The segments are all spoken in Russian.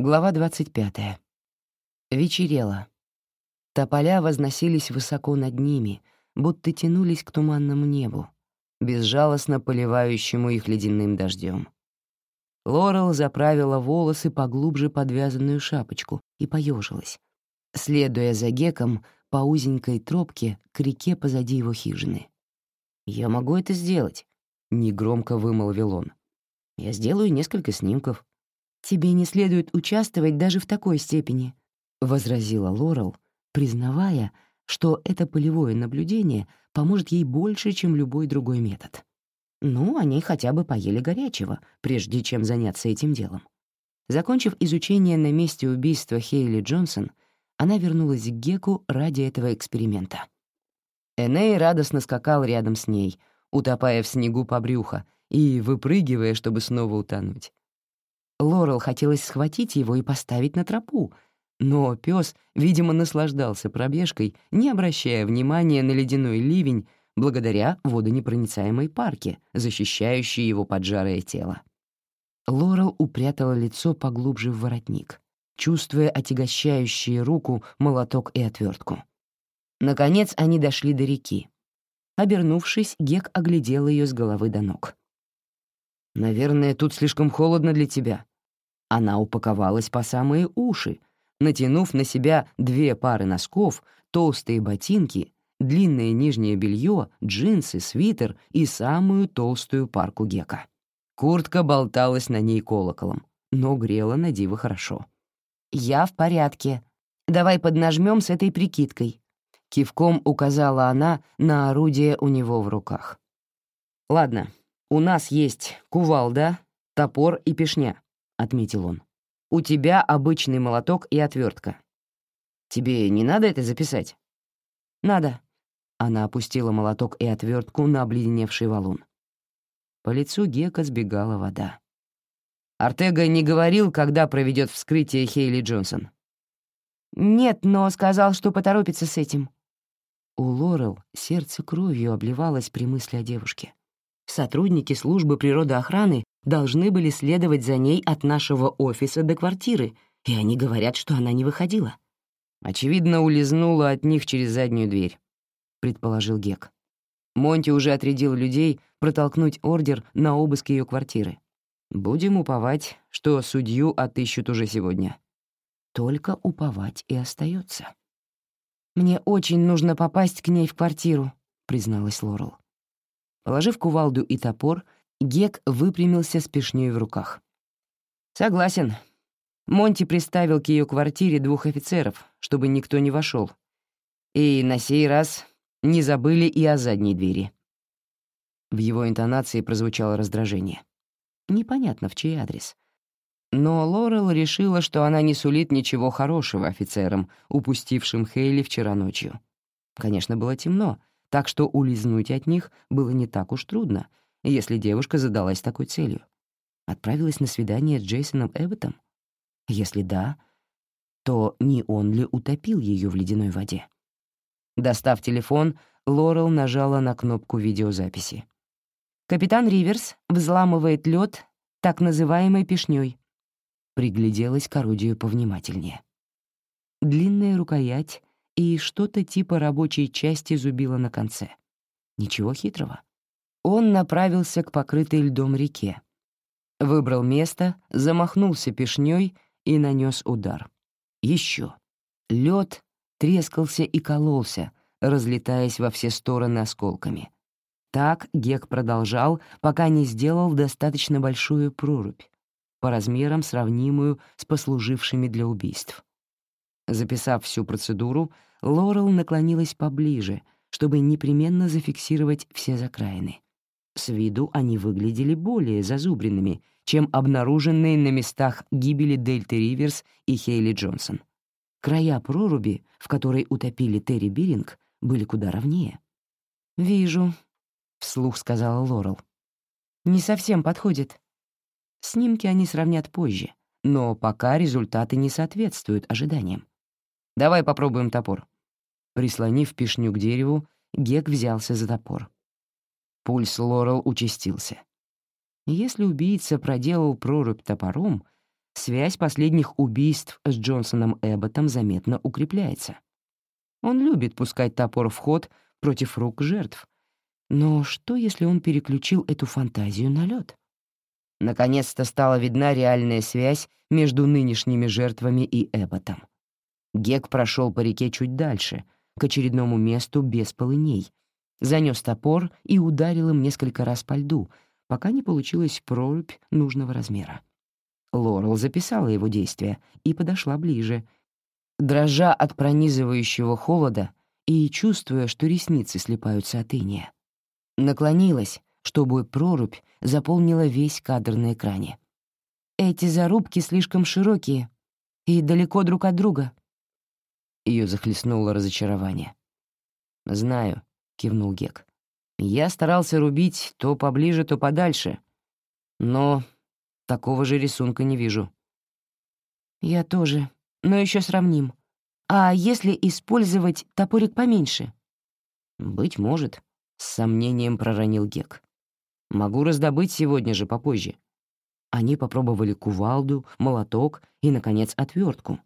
Глава 25. Вечерело. Тополя возносились высоко над ними, будто тянулись к туманному небу, безжалостно поливающему их ледяным дождем. Лорел заправила волосы поглубже подвязанную шапочку и поежилась, следуя за Геком по узенькой тропке к реке позади его хижины. «Я могу это сделать», — негромко вымолвил он. «Я сделаю несколько снимков». «Тебе не следует участвовать даже в такой степени», — возразила Лорел, признавая, что это полевое наблюдение поможет ей больше, чем любой другой метод. Ну, они хотя бы поели горячего, прежде чем заняться этим делом. Закончив изучение на месте убийства Хейли Джонсон, она вернулась к Геку ради этого эксперимента. Эней радостно скакал рядом с ней, утопая в снегу по брюхо и выпрыгивая, чтобы снова утонуть. Лорел хотелось схватить его и поставить на тропу, но пес, видимо, наслаждался пробежкой, не обращая внимания на ледяной ливень, благодаря водонепроницаемой парке, защищающей его поджарое тело. Лорел упрятала лицо поглубже в воротник, чувствуя отягощающие руку молоток и отвертку. Наконец они дошли до реки. Обернувшись, Гек оглядел ее с головы до ног. «Наверное, тут слишком холодно для тебя». Она упаковалась по самые уши, натянув на себя две пары носков, толстые ботинки, длинное нижнее белье, джинсы, свитер и самую толстую парку Гека. Куртка болталась на ней колоколом, но грела на диво хорошо. «Я в порядке. Давай поднажмем с этой прикидкой», — кивком указала она на орудие у него в руках. «Ладно, у нас есть кувалда, топор и пешня», — отметил он. «У тебя обычный молоток и отвертка. Тебе не надо это записать?» «Надо». Она опустила молоток и отвертку на обледеневший валун. По лицу Гека сбегала вода. Артега не говорил, когда проведет вскрытие Хейли Джонсон. «Нет, но сказал, что поторопится с этим». У Лорел сердце кровью обливалось при мысли о девушке. Сотрудники службы природоохраны должны были следовать за ней от нашего офиса до квартиры, и они говорят, что она не выходила. Очевидно, улизнула от них через заднюю дверь, предположил Гек. Монти уже отрядил людей протолкнуть ордер на обыск ее квартиры. Будем уповать, что судью отыщут уже сегодня. Только уповать и остается. «Мне очень нужно попасть к ней в квартиру», — призналась Лорел. Положив кувалду и топор, Гек выпрямился с пешнёй в руках. «Согласен. Монти приставил к ее квартире двух офицеров, чтобы никто не вошел. И на сей раз не забыли и о задней двери». В его интонации прозвучало раздражение. Непонятно, в чей адрес — но Лорел решила, что она не сулит ничего хорошего офицерам, упустившим Хейли вчера ночью. Конечно, было темно, так что улизнуть от них было не так уж трудно, если девушка задалась такой целью. Отправилась на свидание с Джейсоном Эбботом? Если да, то не он ли утопил ее в ледяной воде? Достав телефон, Лорел нажала на кнопку видеозаписи. Капитан Риверс взламывает лед так называемой пешней пригляделась к орудию повнимательнее. Длинная рукоять и что-то типа рабочей части зубила на конце. Ничего хитрого. Он направился к покрытой льдом реке. Выбрал место, замахнулся пешней и нанес удар. Еще. Лед трескался и кололся, разлетаясь во все стороны осколками. Так Гек продолжал, пока не сделал достаточно большую прорубь, по размерам сравнимую с послужившими для убийств. Записав всю процедуру, Лорел наклонилась поближе, чтобы непременно зафиксировать все закраины. С виду они выглядели более зазубренными, чем обнаруженные на местах гибели Дельты Риверс и Хейли Джонсон. Края проруби, в которой утопили Терри Биринг, были куда ровнее. «Вижу», — вслух сказала Лорел. «Не совсем подходит. Снимки они сравнят позже, но пока результаты не соответствуют ожиданиям. Давай попробуем топор. Прислонив пешню к дереву, Гек взялся за топор. Пульс Лорел участился. Если убийца проделал прорубь топором, связь последних убийств с Джонсоном Эбботом заметно укрепляется. Он любит пускать топор в ход против рук жертв. Но что, если он переключил эту фантазию на лед? Наконец-то стала видна реальная связь между нынешними жертвами и Эбботом. Гек прошел по реке чуть дальше, к очередному месту без полыней, занес топор и ударил им несколько раз по льду, пока не получилась прорубь нужного размера. Лорел записала его действия и подошла ближе, дрожа от пронизывающего холода и чувствуя, что ресницы слепаются от иния. Наклонилась, чтобы прорубь заполнила весь кадр на экране. «Эти зарубки слишком широкие и далеко друг от друга». Ее захлестнуло разочарование. «Знаю», — кивнул Гек. «Я старался рубить то поближе, то подальше, но такого же рисунка не вижу». «Я тоже, но еще сравним. А если использовать топорик поменьше?» «Быть может», — с сомнением проронил Гек. «Могу раздобыть сегодня же, попозже». Они попробовали кувалду, молоток и, наконец, отвертку.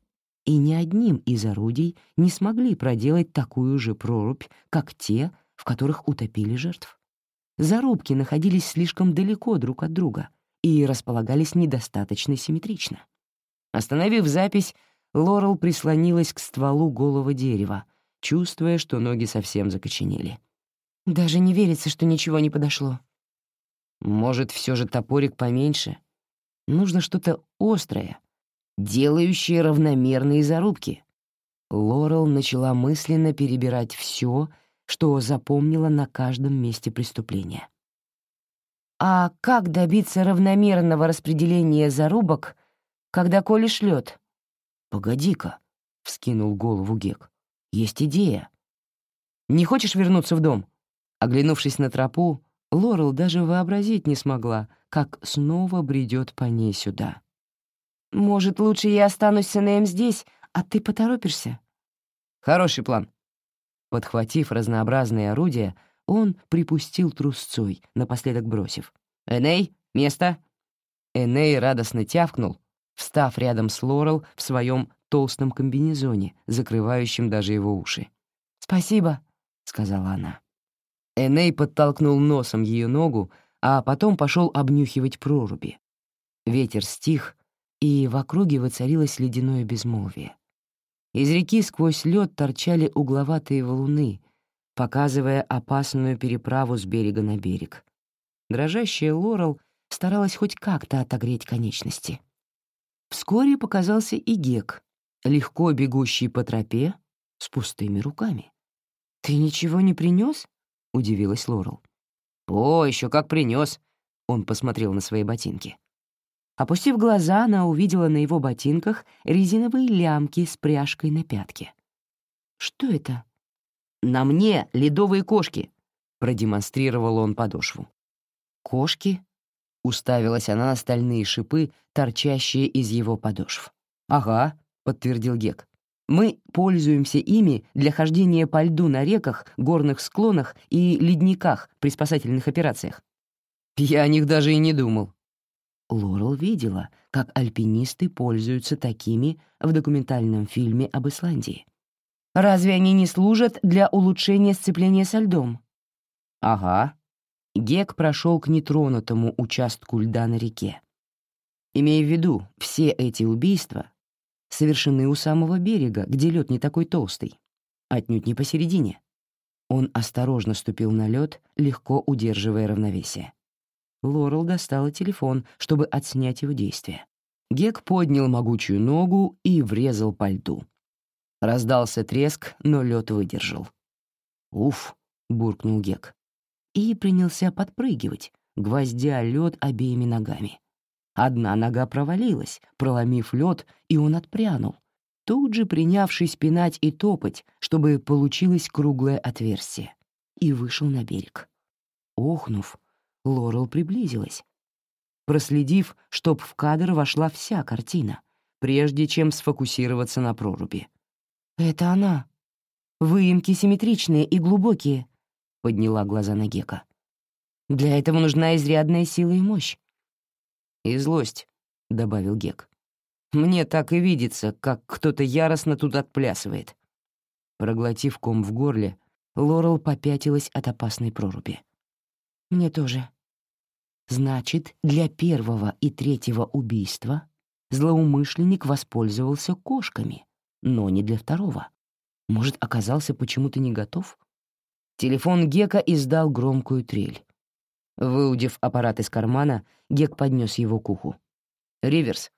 И ни одним из орудий не смогли проделать такую же прорубь, как те, в которых утопили жертв. Зарубки находились слишком далеко друг от друга и располагались недостаточно симметрично. Остановив запись, Лорел прислонилась к стволу голого дерева, чувствуя, что ноги совсем закоченели. «Даже не верится, что ничего не подошло». «Может, все же топорик поменьше? Нужно что-то острое, делающее равномерные зарубки». Лорел начала мысленно перебирать все, что запомнила на каждом месте преступления. «А как добиться равномерного распределения зарубок, когда колешь лед? «Погоди-ка», — вскинул голову Гек. «Есть идея». «Не хочешь вернуться в дом?» Оглянувшись на тропу, Лорел даже вообразить не смогла, как снова бредет по ней сюда. «Может, лучше я останусь с Энеем здесь, а ты поторопишься?» «Хороший план». Подхватив разнообразные орудия, он припустил трусцой, напоследок бросив. «Эней, место!» Эней радостно тявкнул, встав рядом с Лорел в своем толстом комбинезоне, закрывающем даже его уши. «Спасибо», — сказала она. Эней подтолкнул носом ее ногу, а потом пошел обнюхивать проруби. Ветер стих, и в округе воцарилось ледяное безмолвие. Из реки сквозь лед торчали угловатые валуны, показывая опасную переправу с берега на берег. Дрожащая Лорел старалась хоть как-то отогреть конечности. Вскоре показался и Гек, легко бегущий по тропе с пустыми руками. «Ты ничего не принес? удивилась Лорел. «О, еще как принес! он посмотрел на свои ботинки. Опустив глаза, она увидела на его ботинках резиновые лямки с пряжкой на пятке. «Что это?» «На мне ледовые кошки», — продемонстрировал он подошву. «Кошки?» Уставилась она на стальные шипы, торчащие из его подошв. «Ага», — подтвердил Гек. «Мы пользуемся ими для хождения по льду на реках, горных склонах и ледниках при спасательных операциях». «Я о них даже и не думал». Лорел видела, как альпинисты пользуются такими в документальном фильме об Исландии. «Разве они не служат для улучшения сцепления со льдом?» «Ага», Гек прошел к нетронутому участку льда на реке. Имея в виду, все эти убийства совершены у самого берега, где лед не такой толстый, отнюдь не посередине. Он осторожно ступил на лед, легко удерживая равновесие. Лорел достала телефон, чтобы отснять его действие. Гек поднял могучую ногу и врезал по льду. Раздался треск, но лед выдержал. «Уф!» — буркнул Гек и принялся подпрыгивать, гвоздя лед обеими ногами. Одна нога провалилась, проломив лед, и он отпрянул, тут же принявшись пинать и топать, чтобы получилось круглое отверстие, и вышел на берег. Охнув, Лорел приблизилась, проследив, чтоб в кадр вошла вся картина, прежде чем сфокусироваться на проруби. «Это она. Выемки симметричные и глубокие», — подняла глаза на Гека. «Для этого нужна изрядная сила и мощь». «И злость», — добавил Гек. Мне так и видится, как кто-то яростно тут отплясывает». Проглотив ком в горле, Лорел попятилась от опасной проруби. «Мне тоже». «Значит, для первого и третьего убийства злоумышленник воспользовался кошками, но не для второго. Может, оказался почему-то не готов?» Телефон Гека издал громкую трель. Выудив аппарат из кармана, Гек поднес его к уху. «Риверс».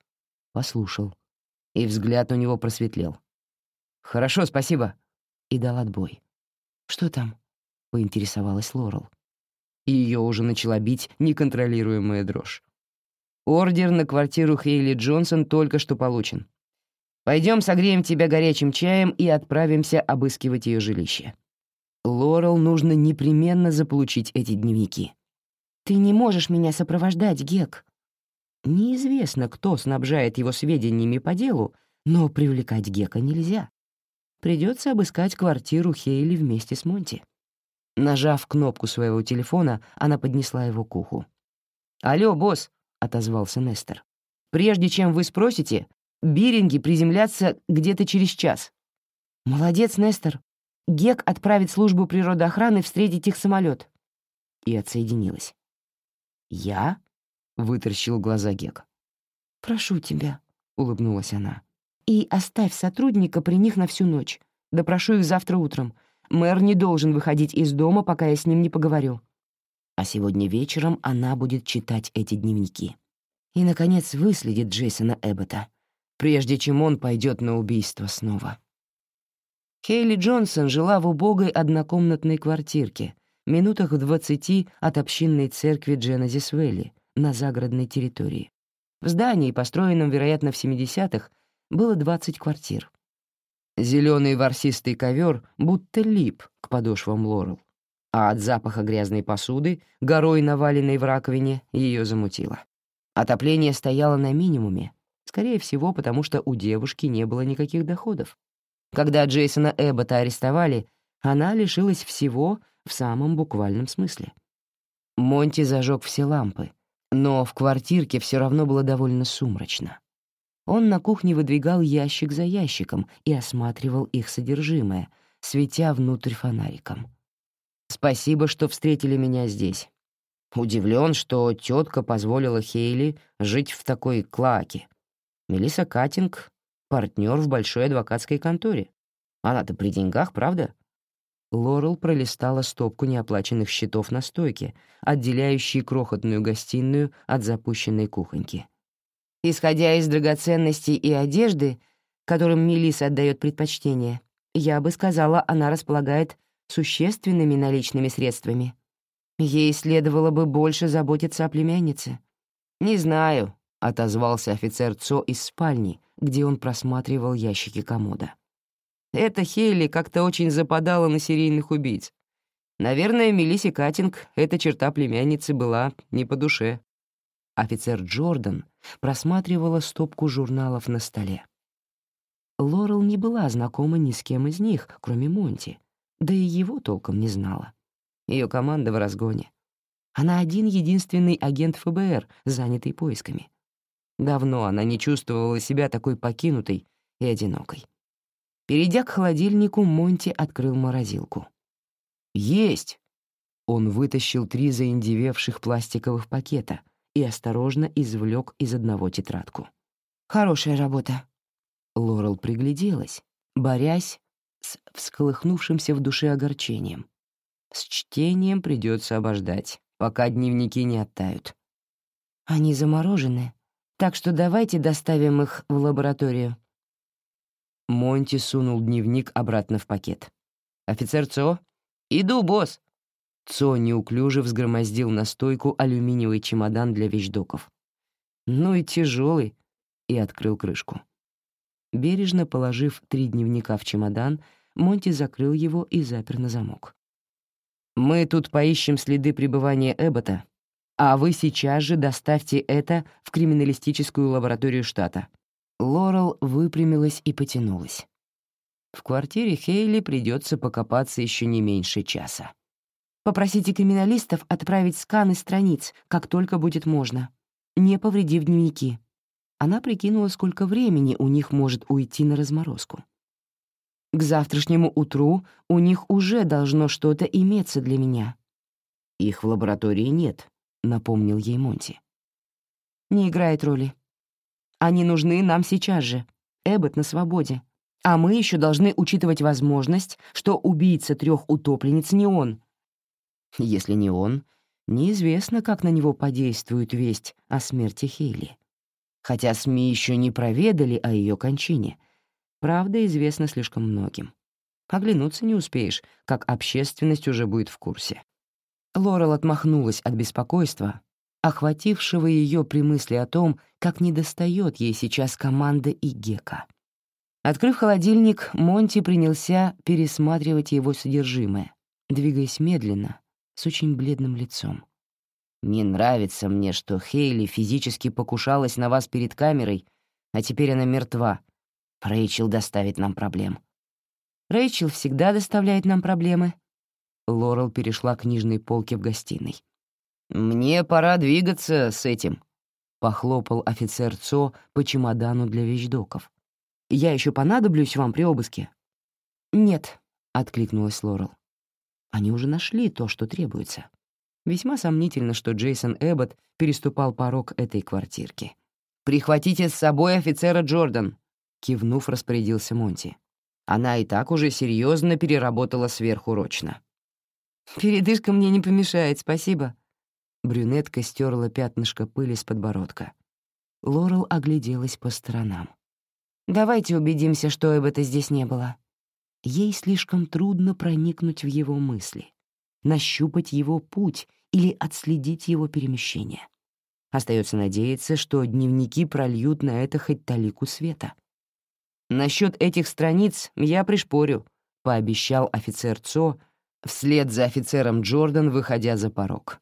Послушал. И взгляд у него просветлел. «Хорошо, спасибо». И дал отбой. «Что там?» — поинтересовалась Лорел. И ее уже начала бить неконтролируемая дрожь. Ордер на квартиру Хейли Джонсон только что получен. Пойдем согреем тебя горячим чаем и отправимся обыскивать ее жилище. Лорел нужно непременно заполучить эти дневники. «Ты не можешь меня сопровождать, Гек». Неизвестно, кто снабжает его сведениями по делу, но привлекать Гека нельзя. Придется обыскать квартиру Хейли вместе с Монти. Нажав кнопку своего телефона, она поднесла его к уху. «Алло, босс», — отозвался Нестер. «Прежде чем вы спросите, Биринги приземлятся где-то через час». «Молодец, Нестер. Гек отправит службу природоохраны встретить их самолет. И отсоединилась. «Я?» — вытаращил глаза Гек. «Прошу тебя», — улыбнулась она. «И оставь сотрудника при них на всю ночь. Допрошу их завтра утром. Мэр не должен выходить из дома, пока я с ним не поговорю». А сегодня вечером она будет читать эти дневники. И, наконец, выследит Джейсона Эббота, прежде чем он пойдет на убийство снова. Хейли Джонсон жила в убогой однокомнатной квартирке, минутах в двадцати от общинной церкви Дженезис Вэлли на загородной территории. В здании, построенном, вероятно, в 70-х, было 20 квартир. Зеленый ворсистый ковер будто лип к подошвам Лорел, а от запаха грязной посуды, горой наваленной в раковине, ее замутило. Отопление стояло на минимуме, скорее всего, потому что у девушки не было никаких доходов. Когда Джейсона Эббота арестовали, она лишилась всего в самом буквальном смысле. Монти зажег все лампы, но в квартирке все равно было довольно сумрачно. Он на кухне выдвигал ящик за ящиком и осматривал их содержимое, светя внутрь фонариком. «Спасибо, что встретили меня здесь. Удивлен, что тетка позволила Хейли жить в такой клаке. Мелисса Катинг партнер в большой адвокатской конторе. Она-то при деньгах, правда?» Лорел пролистала стопку неоплаченных счетов на стойке, отделяющей крохотную гостиную от запущенной кухоньки. Исходя из драгоценностей и одежды, которым Мелисса отдает предпочтение, я бы сказала, она располагает существенными наличными средствами. Ей следовало бы больше заботиться о племяннице. «Не знаю», — отозвался офицер ЦО из спальни, где он просматривал ящики комода. Эта Хейли как-то очень западала на серийных убийц. Наверное, Мелиссе Катинг эта черта племянницы была не по душе. Офицер Джордан просматривала стопку журналов на столе. Лорел не была знакома ни с кем из них, кроме Монти, да и его толком не знала. Ее команда в разгоне. Она один-единственный агент ФБР, занятый поисками. Давно она не чувствовала себя такой покинутой и одинокой. Перейдя к холодильнику, Монти открыл морозилку. «Есть!» Он вытащил три заиндевевших пластиковых пакета и осторожно извлек из одного тетрадку. «Хорошая работа». Лорел пригляделась, борясь с всколыхнувшимся в душе огорчением. С чтением придется обождать, пока дневники не оттают. «Они заморожены», так что давайте доставим их в лабораторию». Монти сунул дневник обратно в пакет. «Офицер ЦО?» «Иду, босс!» Цо неуклюже взгромоздил на стойку алюминиевый чемодан для вещдоков. «Ну и тяжелый!» и открыл крышку. Бережно положив три дневника в чемодан, Монти закрыл его и запер на замок. «Мы тут поищем следы пребывания Эббота а вы сейчас же доставьте это в криминалистическую лабораторию штата». Лорел выпрямилась и потянулась. В квартире Хейли придется покопаться еще не меньше часа. Попросите криминалистов отправить сканы страниц, как только будет можно, не повредив дневники. Она прикинула, сколько времени у них может уйти на разморозку. К завтрашнему утру у них уже должно что-то иметься для меня. «Их в лаборатории нет», — напомнил ей Монти. «Не играет роли. Они нужны нам сейчас же. Эббот на свободе. А мы еще должны учитывать возможность, что убийца трех утопленниц не он. Если не он, неизвестно, как на него подействует весть о смерти Хейли. Хотя СМИ еще не проведали о ее кончине. Правда известна слишком многим. Оглянуться не успеешь, как общественность уже будет в курсе. Лорел отмахнулась от беспокойства, охватившего ее при мысли о том, как недостает ей сейчас команда и Гека. Открыв холодильник, Монти принялся пересматривать его содержимое, двигаясь медленно, с очень бледным лицом. «Не нравится мне, что Хейли физически покушалась на вас перед камерой, а теперь она мертва. Рэйчел доставит нам проблем». «Рэйчел всегда доставляет нам проблемы». Лорел перешла к книжной полке в гостиной. «Мне пора двигаться с этим», — похлопал офицер ЦО по чемодану для вещдоков. «Я еще понадоблюсь вам при обыске?» «Нет», — откликнулась Лорел. Они уже нашли то, что требуется. Весьма сомнительно, что Джейсон Эббот переступал порог этой квартирки. «Прихватите с собой офицера Джордан», — кивнув, распорядился Монти. Она и так уже серьезно переработала сверхурочно. «Передышка мне не помешает, спасибо». Брюнетка стерла пятнышко пыли с подбородка. Лорел огляделась по сторонам. «Давайте убедимся, что Эббота здесь не было». Ей слишком трудно проникнуть в его мысли, нащупать его путь или отследить его перемещение. Остается надеяться, что дневники прольют на это хоть талику света. «Насчет этих страниц я пришпорю», — пообещал офицер ЦО, вслед за офицером Джордан, выходя за порог.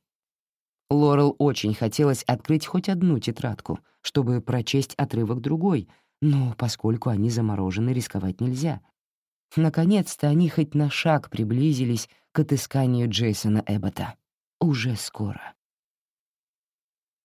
Лорел очень хотелось открыть хоть одну тетрадку, чтобы прочесть отрывок другой, но поскольку они заморожены, рисковать нельзя, Наконец-то они хоть на шаг приблизились к отысканию Джейсона Эббота. Уже скоро.